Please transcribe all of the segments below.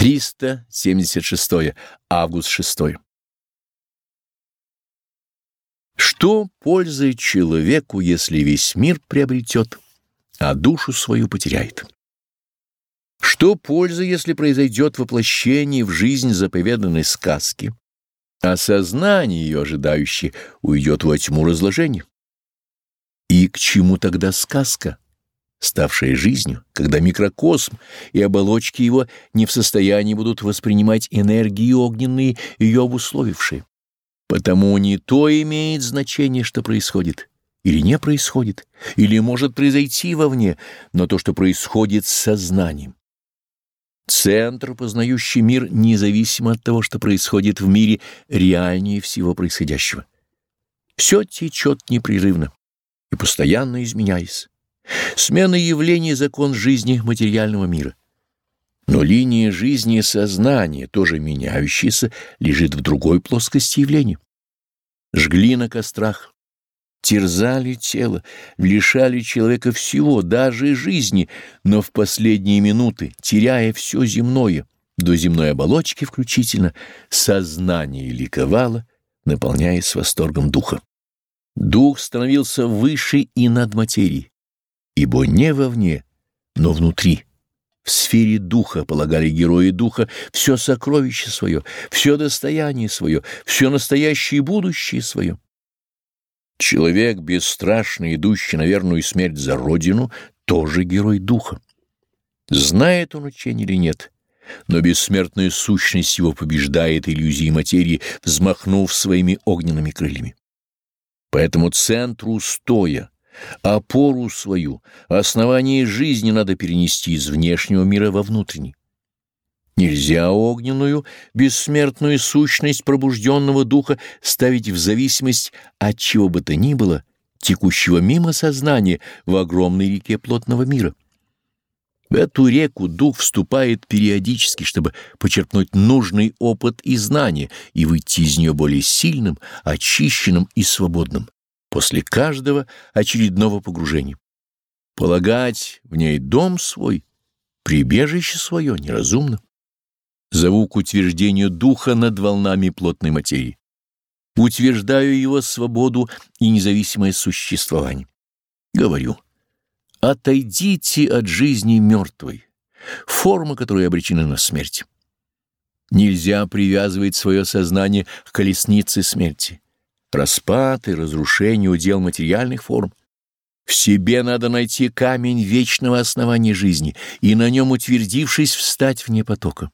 376. Август 6. Что пользы человеку, если весь мир приобретет, а душу свою потеряет? Что пользы, если произойдет воплощение в жизнь заповеданной сказки, а сознание ее ожидающее уйдет во тьму разложения? И к чему тогда сказка? Ставшая жизнью, когда микрокосм и оболочки его не в состоянии будут воспринимать энергии огненные, ее обусловившие. Потому не то имеет значение, что происходит, или не происходит, или может произойти вовне, но то, что происходит с сознанием. Центр, познающий мир, независимо от того, что происходит в мире, реальнее всего происходящего. Все течет непрерывно и постоянно изменяясь. Смена явлений — закон жизни материального мира. Но линия жизни сознания, тоже меняющаяся, лежит в другой плоскости явления. Жгли на кострах, терзали тело, лишали человека всего, даже жизни, но в последние минуты, теряя все земное, до земной оболочки включительно, сознание ликовало, наполняясь восторгом духа. Дух становился выше и над материей ибо не вовне, но внутри. В сфере духа полагали герои духа все сокровище свое, все достояние свое, все настоящее и будущее свое. Человек, бесстрашно идущий на верную смерть за Родину, тоже герой духа. Знает он учение или нет, но бессмертная сущность его побеждает иллюзии материи, взмахнув своими огненными крыльями. Поэтому центру стоя, Опору свою, основание жизни надо перенести из внешнего мира во внутренний. Нельзя огненную, бессмертную сущность пробужденного духа ставить в зависимость от чего бы то ни было, текущего мимо сознания в огромной реке плотного мира. В эту реку дух вступает периодически, чтобы почерпнуть нужный опыт и знания и выйти из нее более сильным, очищенным и свободным после каждого очередного погружения. Полагать в ней дом свой, прибежище свое неразумно. Зову к утверждению духа над волнами плотной материи. Утверждаю его свободу и независимое существование. Говорю, отойдите от жизни мертвой, форма которой обречена на смерть. Нельзя привязывать свое сознание к колеснице смерти. Распад и разрушение удел материальных форм. В себе надо найти камень вечного основания жизни и на нем, утвердившись, встать вне потока.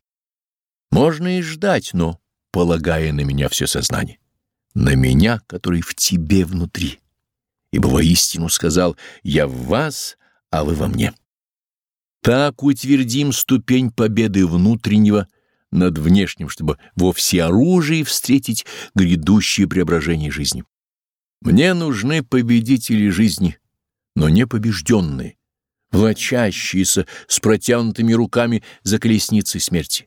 Можно и ждать, но полагая на меня все сознание, на меня, который в тебе внутри. Ибо воистину сказал «Я в вас, а вы во мне». Так утвердим ступень победы внутреннего над внешним, чтобы во всеоружии встретить грядущее преображение жизни. Мне нужны победители жизни, но не побежденные, влачащиеся с протянутыми руками за колесницей смерти.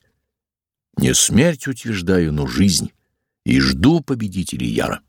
Не смерть утверждаю, но жизнь, и жду победителей яро.